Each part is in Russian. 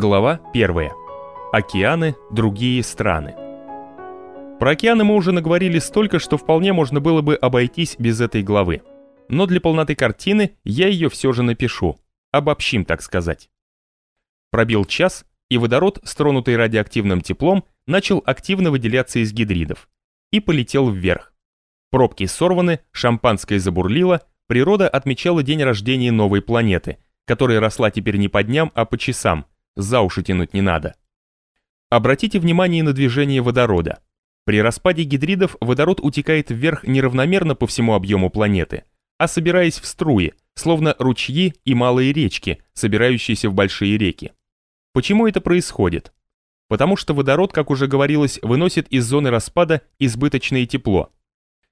Глава 1. Океаны, другие страны. Про океаны мы уже наговорили столько, что вполне можно было бы обойтись без этой главы. Но для полноты картины я ее все же напишу. Обобщим, так сказать. Пробил час, и водород, стронутый радиоактивным теплом, начал активно выделяться из гидридов. И полетел вверх. Пробки сорваны, шампанское забурлило, природа отмечала день рождения новой планеты, которая росла теперь не по дням, а по часам – за уши тянуть не надо. Обратите внимание на движение водорода. При распаде гидридов водород утекает вверх неравномерно по всему объему планеты, а собираясь в струи, словно ручьи и малые речки, собирающиеся в большие реки. Почему это происходит? Потому что водород, как уже говорилось, выносит из зоны распада избыточное тепло.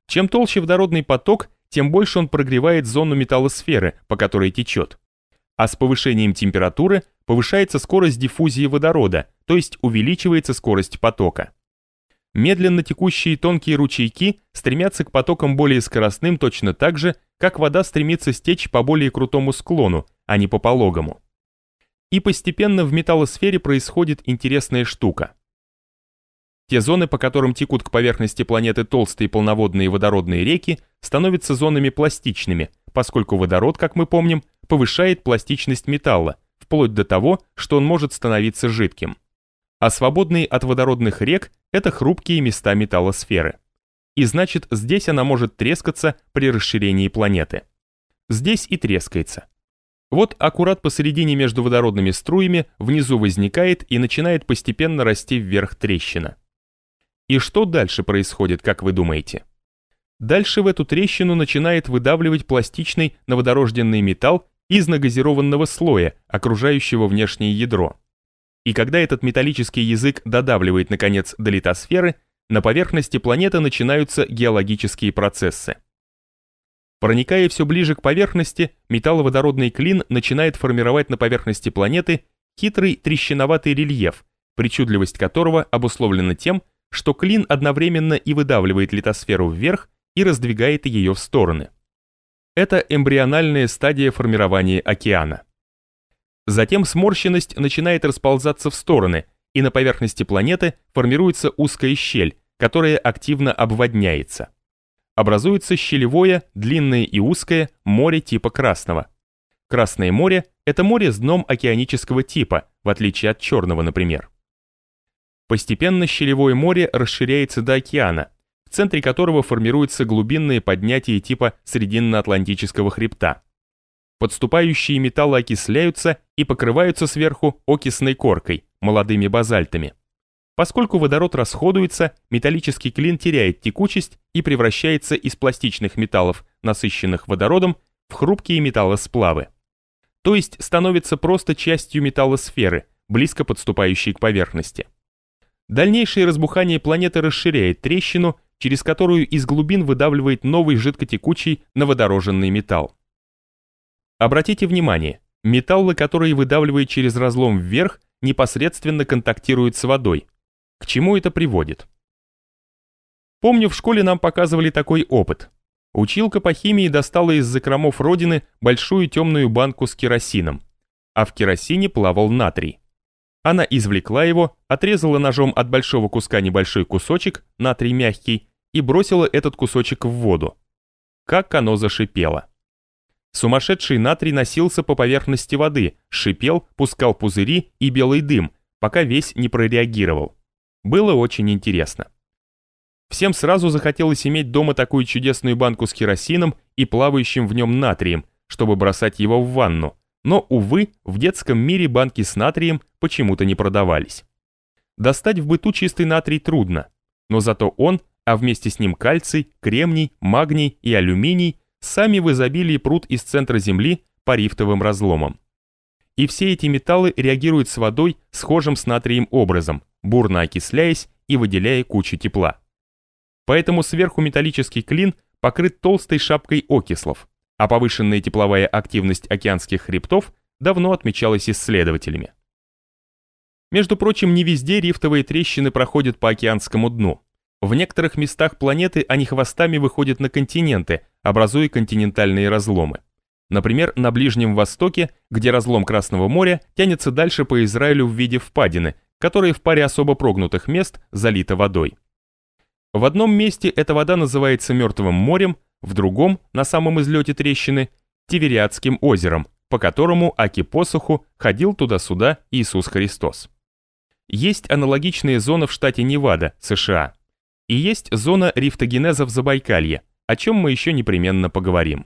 Чем толще водородный поток, тем больше он прогревает зону металлосферы, по которой течет. А с повышением температуры повышается скорость диффузии водорода, то есть увеличивается скорость потока. Медленно текущие тонкие ручейки стремятся к потокам более скоростным точно так же, как вода стремится стечь по более крутому склону, а не по пологому. И постепенно в металлосфере происходит интересная штука. Те зоны, по которым текут к поверхности планеты толстые полноводные водородные реки, становятся зонами пластичными, поскольку водород, как мы помним, повышает пластичность металла, вплоть до того, что он может становиться жидким. А свободные от водородных рек – это хрупкие места металлосферы. И значит, здесь она может трескаться при расширении планеты. Здесь и трескается. Вот аккурат посередине между водородными струями внизу возникает и начинает постепенно расти вверх трещина. И что дальше происходит, как вы думаете? Дальше в эту трещину начинает выдавливать пластичный новодорожденный металл из нагазированного слоя, окружающего внешнее ядро. И когда этот металлический язык додавливает, наконец, до литосферы, на поверхности планеты начинаются геологические процессы. Проникая все ближе к поверхности, металловодородный клин начинает формировать на поверхности планеты хитрый трещиноватый рельеф, причудливость которого обусловлена тем, что клин одновременно и выдавливает литосферу вверх и раздвигает ее в стороны. Это эмбриональная стадия формирования океана. Затем сморщенность начинает расползаться в стороны, и на поверхности планеты формируется узкая щель, которая активно обводняется. Образуется щелевое, длинное и узкое море типа Красного. Красное море – это море с дном океанического типа, в отличие от Черного, например. Постепенно щелевое море расширяется до океана, в центре которого формируются глубинные поднятия типа Срединно-Атлантического хребта. Подступающие металлы окисляются и покрываются сверху окисной коркой, молодыми базальтами. Поскольку водород расходуется, металлический клин теряет текучесть и превращается из пластичных металлов, насыщенных водородом, в хрупкие металлосплавы. То есть становится просто частью металлосферы, близко подступающей к поверхности. Дальнейшее разбухание планеты расширяет трещину через которую из глубин выдавливает новый жидкотекучий новодороженный металл. Обратите внимание, металлы, которые выдавливает через разлом вверх, непосредственно контактируют с водой. К чему это приводит? Помню, в школе нам показывали такой опыт. Училка по химии достала из закромов родины большую темную банку с керосином, а в керосине плавал натрий. Она извлекла его, отрезала ножом от большого куска небольшой кусочек, натрий мягкий, и бросила этот кусочек в воду. Как оно зашипело. Сумасшедший натрий носился по поверхности воды, шипел, пускал пузыри и белый дым, пока весь не прореагировал. Было очень интересно. Всем сразу захотелось иметь дома такую чудесную банку с керосином и плавающим в нем натрием, чтобы бросать его в ванну, но, увы, в детском мире банки с натрием почему-то не продавались. Достать в быту чистый натрий трудно, но зато он, а вместе с ним кальций, кремний, магний и алюминий сами в изобилии прут из центра Земли по рифтовым разломам. И все эти металлы реагируют с водой схожим с натрием образом, бурно окисляясь и выделяя кучу тепла. Поэтому сверху металлический клин покрыт толстой шапкой окислов, а повышенная тепловая активность океанских хребтов давно отмечалась исследователями. Между прочим, не везде рифтовые трещины проходят по океанскому дну. В некоторых местах планеты они хвостами выходят на континенты, образуя континентальные разломы. Например, на Ближнем Востоке, где разлом Красного моря тянется дальше по Израилю в виде впадины, которые в паре особо прогнутых мест залиты водой. В одном месте эта вода называется Мертвым морем, в другом, на самом излете трещины, Тивериадским озером, по которому Аки посоху ходил туда-сюда Иисус Христос. Есть аналогичные зоны в штате Невада, США. И есть зона рифтогенеза в Забайкалье, о чем мы еще непременно поговорим.